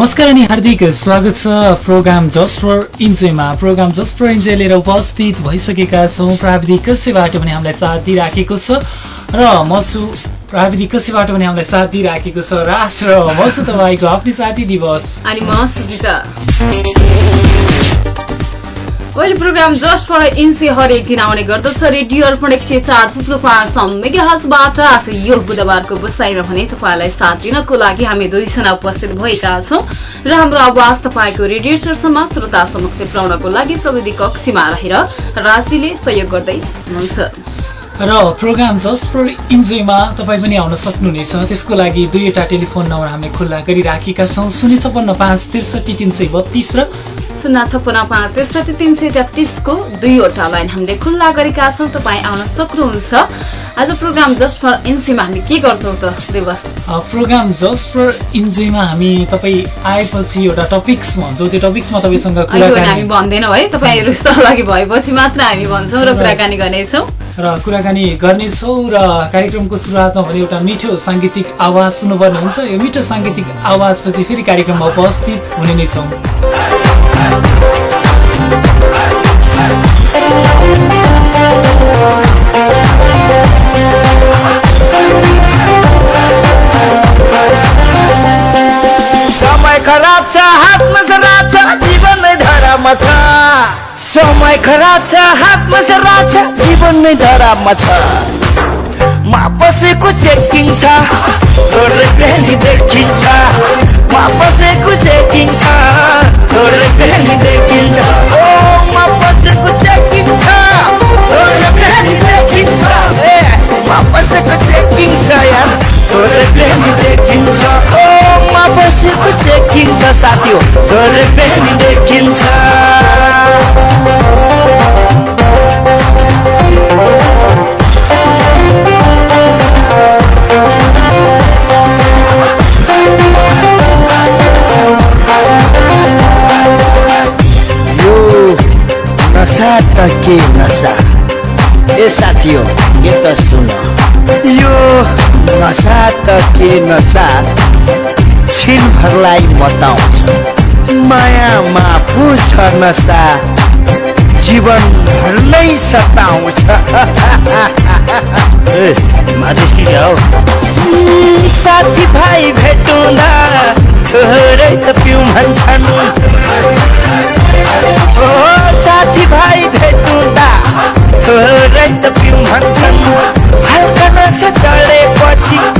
नमस्कार अनि हार्दिक स्वागत छ प्रोग्राम जस्ट फर इन्जोयमा। प्रोग्राम जस्ट फर इन्जोय लिएर उपस्थित भइसकेका छौँ प्राविधिक कसैबाट पनि हामीलाई साथ दिइराखेको छ। र म छु प्राविधिक कसैबाट पनि हामीलाई साथ दिइराखेको छ रास र म छु तपाईँको आफ्नै साथी दिवस। अनि म सुजिता। पहिलो प्रोग्राम फर इन्सी हरेक दिन आउने गर्दछ। रेडियो अर्पण एक सय चार थुप्रो पाँच मेगा हजबाट आज यो बुधबारको बसाइमा भने तपाईँलाई साथ दिनको लागि हामी दुईजना उपस्थित भएका छौँ। र हाम्रो आवाज तपाईँको रेडियो सरसम्म श्रोता समक्ष पुर्याउनको लागि प्रविधि कक्षीमा रहेर राशिले सहयोग गर्दै हुनुहुन्छ। र प्रोग्राम जस्ट फर इन्जोयमा तपाईँ पनि आउन सक्नुहुनेछ। त्यसको लागि दुईवटा टेलिफोन नम्बर हामीले खुल्ला गरिराखेका छौँ। शून्य छप्पन्न पाँच त्रिसठी तिन सय बत्तिस र शून्य छप्पन्न पाँच त्रिसठी तिन सय तेत्तिसको दुईवटा लाइन हामीले खुल्ला गरेका छौँ। तपाईँ आउन सक्नुहुन्छ। आज प्रोग्राम जस्ट फर इन्जोयमा हामी के गर्छौँ त दिवस? प्रोग्राम जस्ट फर इन्जोयमा हामी तपाईँ आएपछि एउटा टपिक्स भन्छौँ त्यो टपिक्समा तपाईँसँग हामी भन्दैनौँ है तपाईँहरू सहभागी भएपछि मात्र हामी भन्छौँ र कुराकानी गर्नेछौँ। र कुराकानी गर्नेछौँ र कार्यक्रमको सुरुवातमा भने एउटा मिठो साङ्गीतिक आवाज सुन्नुपर्ने हुन्छ। यो मिठो साङ्गीतिक आवाजपछि फेरि कार्यक्रममा उपस्थित हुने नै छौँ। समय खराब छ हातमा छ जीवन नै धरामा छ। समय खराब छ हातमा सरा छ जीवन नै धरापमा छ। मा बसेको चेकिङ छ थोरै बेली देखिन्छ। मा बसेको चेकिङ छ थोरै बेली देखिन्छ। छिनभरलाई बताउँछ मायामा पो छ नसा जीवन नै सताउँछ साथी भाइ भेटुँदा थोरै त पिउँ भन्छन्। साथी भाइ भेटुँदा थोरै त पिउँ भन्छन्। हल्का नसा चढेपछि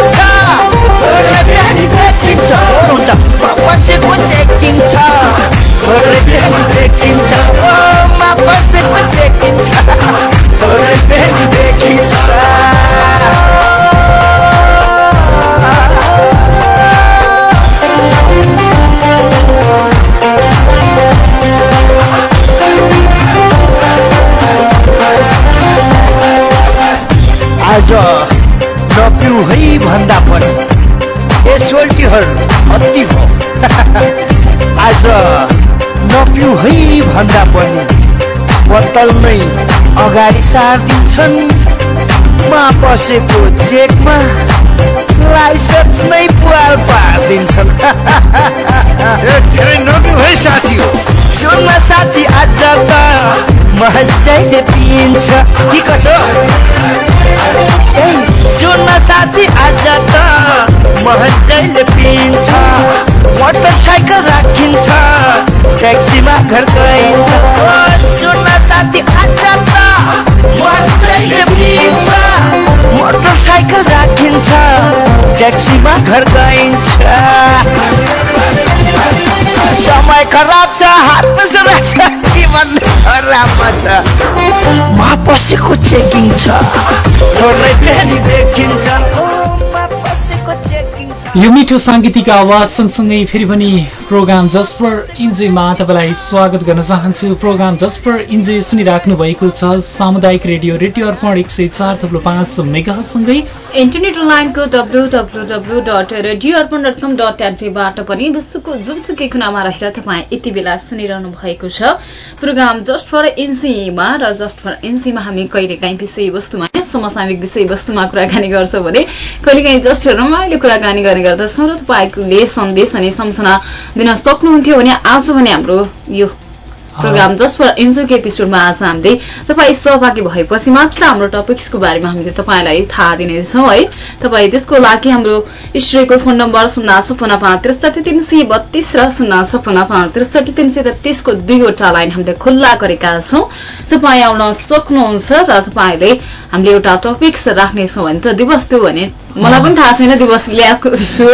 चेकिङ छ थोरै बेली देखिन्छ हुन्छ बसेको चेकिङ छ थोरै बेली देखिन्छ मा बसेको चेकिङ छ थोरै बेली देखिन्छ एसोल्टीहरू अति हो आज नपिउ है भन्दा पनि बोतलमै अगाडि सारिदिन्छन्। मा बसेको चेकमा लाइसेन्स नै पुवाल पारिदिन्छन्। धेरै नपिउ है साथी हो। साथी आज त मजाले पिइन्छ। कि कसो? सुन्न साथी आज त मजाले पिइन्छ। मोटरसाइकल राखिन्छ। ट्याक्सीमा घर गइन्छ। सुन्न साथी आज त मजाले पिइन्छ। मोटरसाइकल राखिन्छ। ट्याक्सीमा घर गइन्छ। समय खराब छ हातमा छ जीवन खराबमा छ। मा पसेको चेकिङ छ। थोरै फेरि देखिन्छ। यो मिठो साङ्गीतिक आवाज सँगसँगै फेरि पनि प्रोग्राम जसपर इन्जोयमा तपाईँलाई स्वागत गर्न चाहन्छु। प्रोग्राम जसपर इन्जोय सुनिराख्नु भएको छ सामुदायिक रेडियो रेडियो अर्पण एक सय चार थप्लो पाँच मेगासँगै। इन्टरनेट अनलाइनको W W W dot radio Arpan dot com dot एनपीबाट पनि विश्वको जुनसुकै कुनामा रहेर तपाईँ यति बेला सुनिरहनु भएको छ। प्रोग्राम जस्ट फर एनसीमा र जस्ट फर एनसीमा हामी कहिलेकाहीँ विषयवस्तुमा समसामिक विषयवस्तुमा कुराकानी गर्छौँ भने कहिलेकाहीँ जस्ट रमाइलो कुराकानी गर्ने गर्दछौँ र तपाईँले सन्देश अनि सम्झना दिन सक्नुहुन्थ्यो भने आज भने हाम्रो यो प्रोग्राम फर इन्जोको एपिसोडमा आज हामीले तपाईँ सहभागी भएपछि मात्र हाम्रो टपिक्सको बारेमा हामीले तपाईँलाई थाहा दिनेछौँ है। तपाईँ त्यसको लागि हाम्रो स्टुडियोको फोन नम्बर शून्य छपन्न पाँच त्रिसठी तिन सय बत्तीस र शून्य छपन्न पाँच त्रिसठी तिन सय तेत्तिसको दुईवटा लाइन हामीले खुल्ला गरेका छौँ। तपाईँ आउन सक्नुहुन्छ र तपाईँले हामीले एउटा टपिक्स राख्नेछौँ भने त दिवस त्यो भने मलाई पनि थाहा छैन दिवस ल्याएको छु।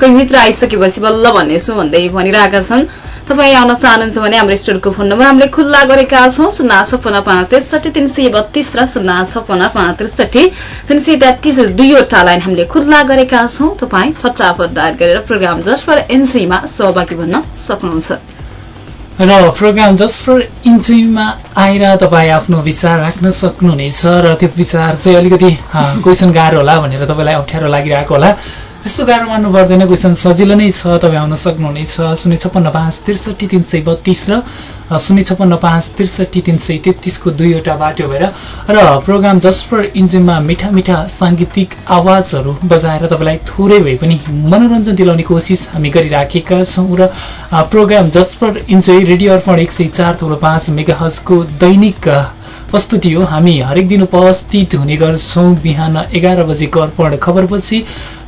कोही मित्र आइसकेपछि बल्ल भन्नेछु भन्दै भनिरहेका छन्। तपाईँ आउन चाहनुहुन्छ भने हाम्रो स्टोरको फोन नम्बर हामीले खुल्ला गरेका छौँ शून्य छपन्न पाँच त्रिसठी तिन सय बत्तीस र शून्य छपन्न पाँच त्रिसठी तिन सय तेत्तिस दुईवटा लाइन हामीले खुल्ला गरेका छौँ। तपाईँ फटाफट डायल गरेर प्रोग्राम फर एनसीमा सहभागी भन्न सक्नुहुन्छ। र प्रोग्राम जस्ट फर इन्जिनमा आएर तपाईँ आफ्नो विचार राख्न सक्नुहुनेछ र त्यो विचार चाहिँ अलिकति क्वेसन गाह्रो होला भनेर तपाईँलाई अप्ठ्यारो लागिरहेको होला। त्यस्तो गाह्रो मान्नु पर्दैन क्वेसन सजिलो नै छ तपाईँ आउन सक्नुहुनेछ। शून्य छप्पन्न पाँच त्रिसठी तिन सय बत्तिस र शून्य छप्पन्न पाँच त्रिसठी तिन सय तेत्तिसको दुईवटा बाटो भएर र प्रोग्राम जस्ट फर इन्जिनमा मिठा मिठा साङ्गीतिक आवाजहरू बजाएर तपाईँलाई थोरै भए पनि मनोरञ्जन दिलाउने कोसिस हामी गरिराखेका छौँ र programme just for enjoy radio Arpan एक सय चार थोरो पाँच मेगा हजको दैनिक प्रस्तुति हो। हामी हरेक दिन उपस्थित हुने गर्छौँ बिहान एघार बजेको अर्पण खबरपछि।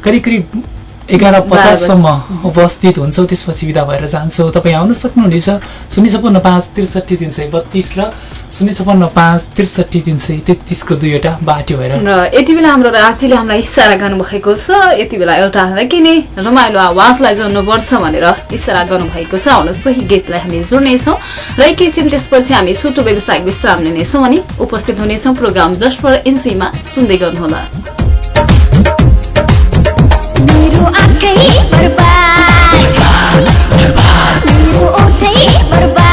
करिब करिब एघार पचाससम्म उपस्थित हुन्छौँ। त्यसपछि विदा भएर जान्छौँ। तपाईँ आउन सक्नुहुनेछ। शून्य छपन्न पाँच त्रिसठी तिन सय बत्तिस र शून्य छपन्न पाँच त्रिसठी तिन सय तेत्तिसको दुईवटा बाटो भएर। र यति बेला हाम्रो राज्यले हामीलाई इसारा गर्नुभएको छ। यति बेला एउटा के नै रमाइलो आवाजलाई जोड्नुपर्छ भनेर इसारा गर्नुभएको छ। हाम्रो सोही गीतलाई हामी जोड्नेछौँ। र एकैछिन त्यसपछि हामी छोटो व्यवसायिक विश्राम लिनेछौँ अनि उपस्थित हुनेछौँ प्रोग्राम जस्ट फर एनसीमा। सुन्दै गर्नुहोला। biru akei berbat Biru odei berbat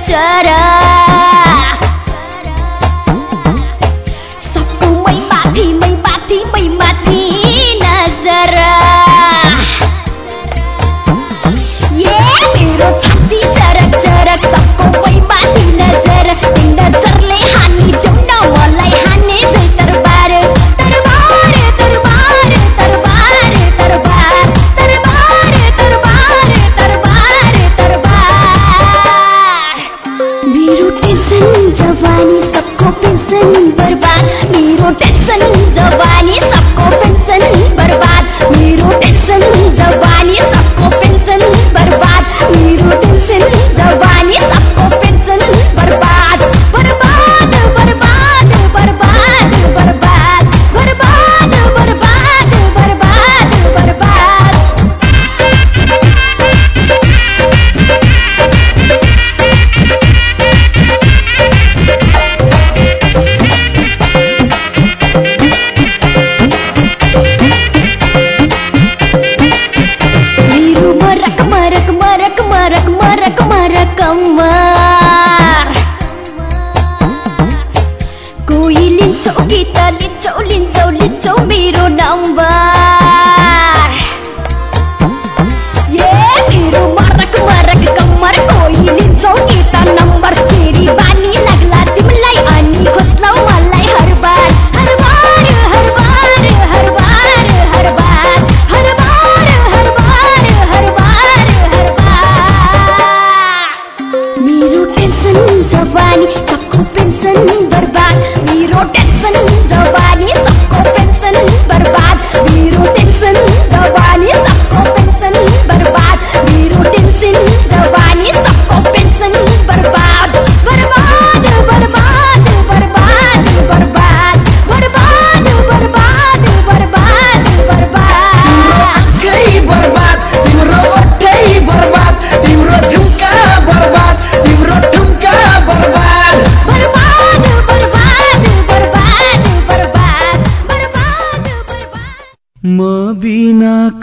저런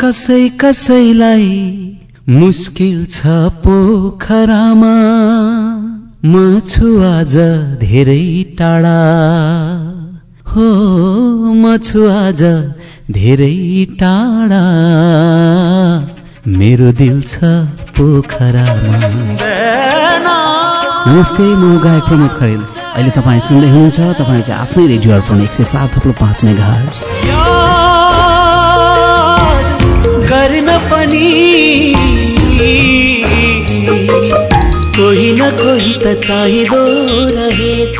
कसै कसैलाई मुस्किल छ पोखरामा। म छु आज धेरै टाढा। हो म छु आज धेरै टाढा। मेरो दिल छ पोखरामा। नमस्ते म गायक प्रमोद खरेल। अहिले तपाईँ सुन्दै हुनुहुन्छ तपाईँको आफ्नै रेडियो अर्पण एक सय चार थुप्रो पाँच मेगा कोही न कोही त चाहिँदो रहेछ।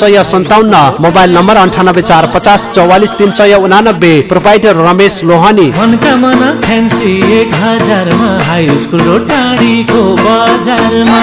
सय सन्ताउन्न मोबाइल नम्बर अन्ठानब्बे चार पचास चौवालिस तिन सय उनानब्बे प्रोपाइटर रमेश लोहानी। फ्यान्सी एक हजारमा हाई टाढीको बजारमा।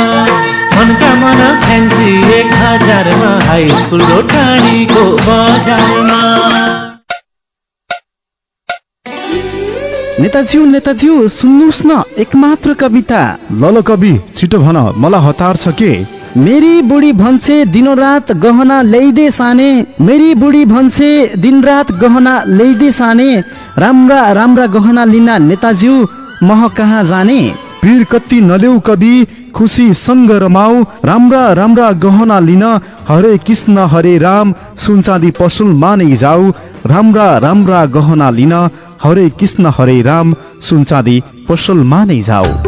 नेताज्यू नेताज्यू सुन्नुहोस् न एकमात्र कविता। ल ल कवि छिटो भन मलाई हतार छ के? मेरी बुढी भन्छे दिनरात गहना ल्याइदे साने मेरी बुढी भन्छे दिनरात गहना ल्याइदे साने राम्रा राम्रा गहना लिन नेताज्यू मह कहाँ जाने? पीर कति नदेऊ कवि खुसी सँग रमाऊ राम्रा राम्रा गहना लिन हरे कृष्ण हरे राम सुनचाँदी पसुल मानै जाऊ राम्रा राम्रा गहना लिन हरे कृष्ण हरे राम सुनचाँदी पसल मानै जाऊ।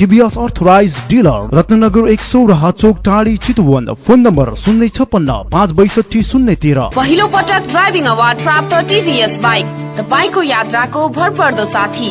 टिभीएस अर्थराइज डिलर रत्नगर एक सौराहा चोक टाढी चितुवन। फोन नम्बर शून्य छपन्न पाँच बैसठी शून्य तेह्र। पहिलो पटक ड्राइभिङ अवार्ड प्राप्त टिभीएस बाइक तपाईँको यात्राको भरपर्दो साथी।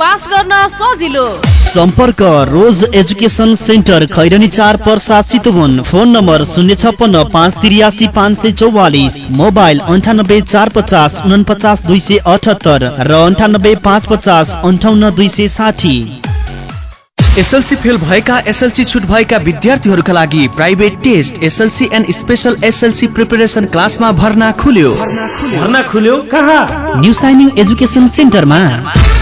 पास गर्न सजिलो। सम्पर्क रोज एजुकेसन सेन्टर खैरनी चार पर्सा चितवन फोन नम्बर शून्य छप्पन्न पाँच त्रियासी पाँच सय चौवालिस। मोबाइल अन्ठानब्बे चार पचास उनपचास दुई सय अठहत्तर र अन्ठानब्बे पाँच पचास अन्ठाउन्न दुई सय साठी। एसएलसी फेल भएका एसएलसी छुट भएका विद्यार्थीहरूका लागि private test SLC and special SLC preparation क्लासमा भर्ना खुल्यो। भर्ना खुल्यो? कहाँ? न्यू साइनिङ एजुकेसन सेन्टरमा।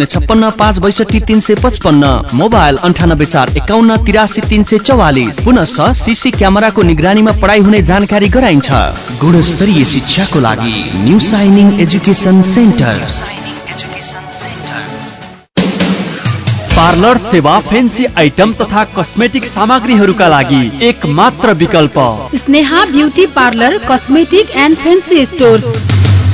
शून्य छप्पन्न पाँच बैसठी तिन सय पचपन्न मोबाइल अन्ठानब्बे चार एकाउन्न तिरासी तिन सय चौवालिस। पुनश सिसी क्यामेराको निगरानीमा पढाइ हुने जानकारी गराइन्छ। गुणस्तरीय शिक्षाको लागि new shining education center. Parlour सेवा फेन्सी आइटम तथा कस्मेटिक सामग्रीहरूका लागि एक मात्र विकल्प। Sneha beauty parlour cosmetic and fancy stores.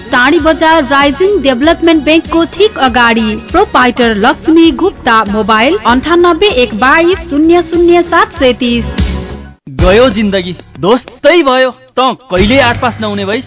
टाढी बजार राइजिङ डेभलपमेन्ट ब्याङ्कको ठिक अगाडि। प्रोपाइटर लक्ष्मी गुप्ता मोबाइल अन्ठानब्बे एक बाइस शून्य शून्य सात सय तिस गयो जिन्दगी। दोस्तै भयो। त कहिले आठ पास नहुने भइस?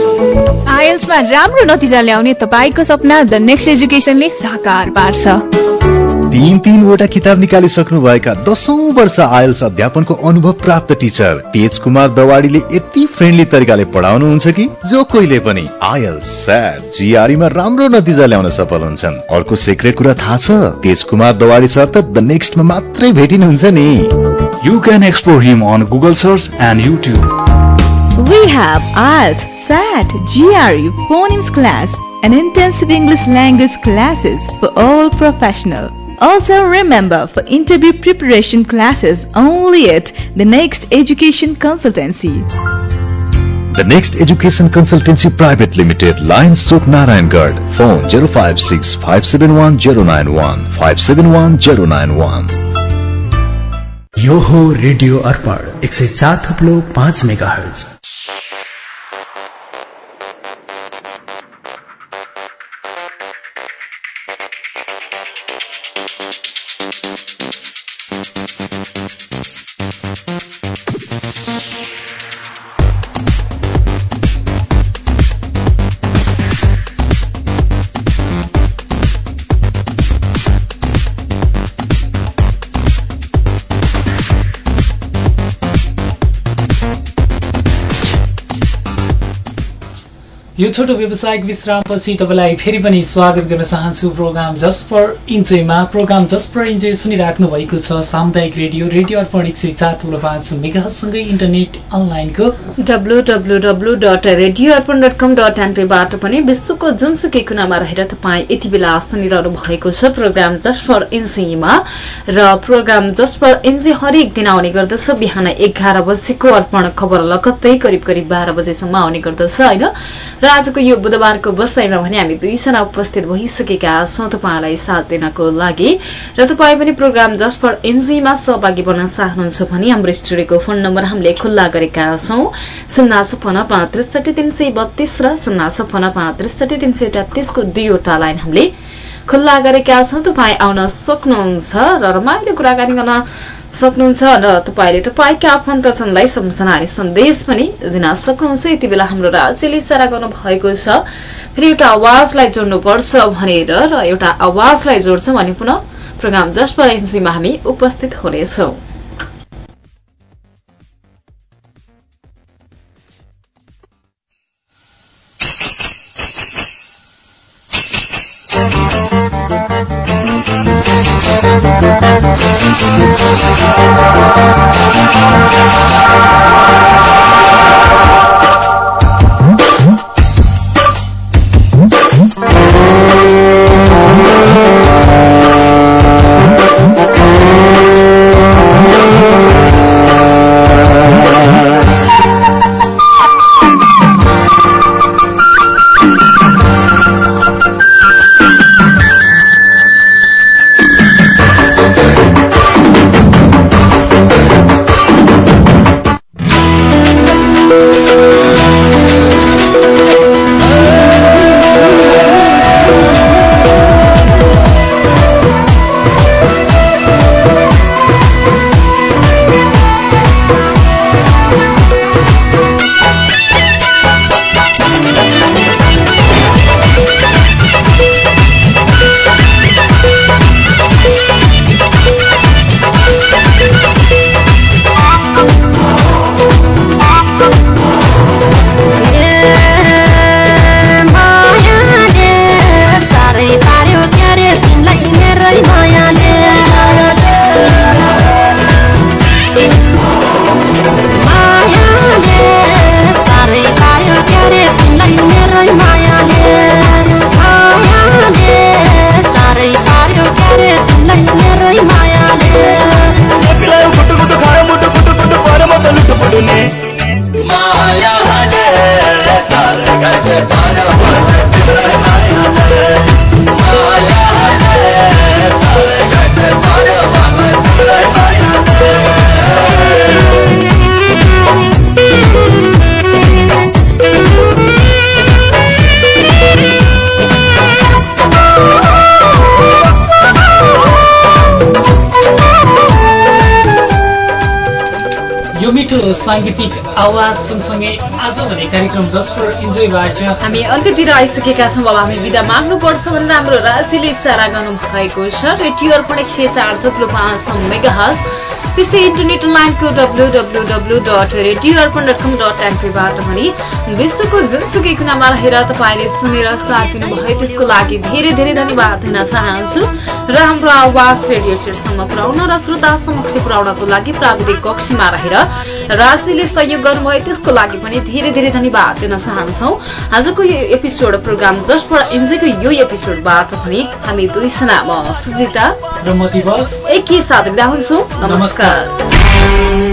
आइएल्समा राम्रो नतिजा ल्याउने तपाईँको सपना द नेक्स्ट एजुकेसनले साकार पार्छ। तीन तीनवटा किताब निकालिसक्नुभएका दसौँ वर्ष आयल्स अध्यापनको अनुभव प्राप्त टिचर तेज कुमार दवाडीले यति फ्रेन्डली तरिकाले पढाउनुहुन्छ कि जो कोहीले पनि आयल्स स्याट जिआरईमा राम्रो नतिजा ल्याउन सफल हुन्छन्। अर्को सिक्रेट कुरा थाहा छ तेज कुमार दवाडी सर त द नेक्स्टमा मात्रै भेटिनुहुन्छ नि। You can explore him on Google search and YouTube. We have IELTS, SAT, GRE, phonics class, and intensive English language classes for all professional. Also remember for interview preparation classes only at the Next Education Consultancy. The Next Education Consultancy Private Limited, Lions Suk Narayangarh, phone 056 571 091 571 091. यो हो radio Arpan एक सय चार थप्लो पाँच mega hertz यो छोटो व्यावसायिक विश्रामपछि तपाईँलाई फेरि पनि स्वागत गर्न चाहन्छु प्रोग्राम जस्ट फर इन्जोयमा। प्रोग्राम जस्ट फर इन्जोय सुनिराख्नु भएको छ सामुदायिक रेडियो रेडियो अर्पण एक सय चार थुलो पाँच मेगासँगै इन्टरनेट अनलाइनको। W W W dot radio Arpan dot com dot एनपीबाट पनि विश्वको जुनसुकै कुनामा रहेर तपाईँ यति बेला सुनिरहनु भएको छ प्रोग्राम जस्ट फर इन्जीमा र प्रोग्राम जस्ट फर इन्जी हरेक दिन आउने गर्दछ। बिहान एघार बजेको अर्पण खबर लगत्तै करिब करिब बाह्र बजेसम्म आउने गर्दछ होइन? र आजको यो बुधबारको बसाइमा भने हामी दुईजना उपस्थित भइसकेका छौँ तपाईँलाई साथ दिनको लागि। र तपाईँ पनि प्रोग्राम जस्ट फर एनजीमा सहभागी बन्न चाहनुहुन्छ भने हाम्रो स्टुडियोको फोन नम्बर हामीले खुल्ला गरेका छौँ। शून्य छपन्न पाँच त्रिसठी तिन सय बत्तीस र शून्य छपन्न पाँच त्रिसठी तिन सय तेत्तिसको दुईवटा लाइन हामीले खुल्ला गरेका छौँ। तपाईँ आउन सक्नुहुन्छ र रमाइलो कुराकानी गर्न सक्नुहुन्छ र तपाईँले तपाईँका आफन्तजनलाई सम्झना अनि सन्देश पनि दिन सक्नुहुन्छ। यति बेला हाम्रो राज्यले इसारा गर्नु भएको छ। फेरि एउटा आवाजलाई जोड्नुपर्छ भनेर र एउटा आवाजलाई जोड्छौँ अनि पुनः प्रोग्राम जस्ट हामी उपस्थित हुनेछौँ। ♪ साङ्गीतिक आवाज सँगसँगै आज भने कार्यक्रम जस्ट फर इन्जोयबाट। हामी अन्त्यतिर आइसकेका छौँ अब हामी विदा माग्नुपर्छ भनेर हाम्रो राज्यले इसारा गर्नु भएको छ। रेडियो अर्पण एक सय चार थुप्रो पाँच त्यस्तै इन्टरनेट लाइनको W W W dot radio Arpan dot com dot एनपीबाट पनि विश्वको जुनसुकै कुनामा रहेर तपाईँले सुनेर साथ दिनुभयो त्यसको लागि धेरै धेरै धन्यवाद दिन चाहन्छु र हाम्रो आवाज रेडियो सेटसम्म पुर्याउन र श्रोता समक्ष पुर्याउनको लागि प्राविधिक कक्षमा रहेर राज्यले सहयोग गर्नुभयो त्यसको लागि पनि धेरै धेरै धन्यवाद दिन चाहन्छौ आजको यो एपिसोड प्रोग्राम फर इन्जोयको यो एपिसोडबाट पनि हामी दुईजना म सुजिता र म दिवस एकैसाथ बिदा हुन्छौँ नमस्कार चाहिँदैन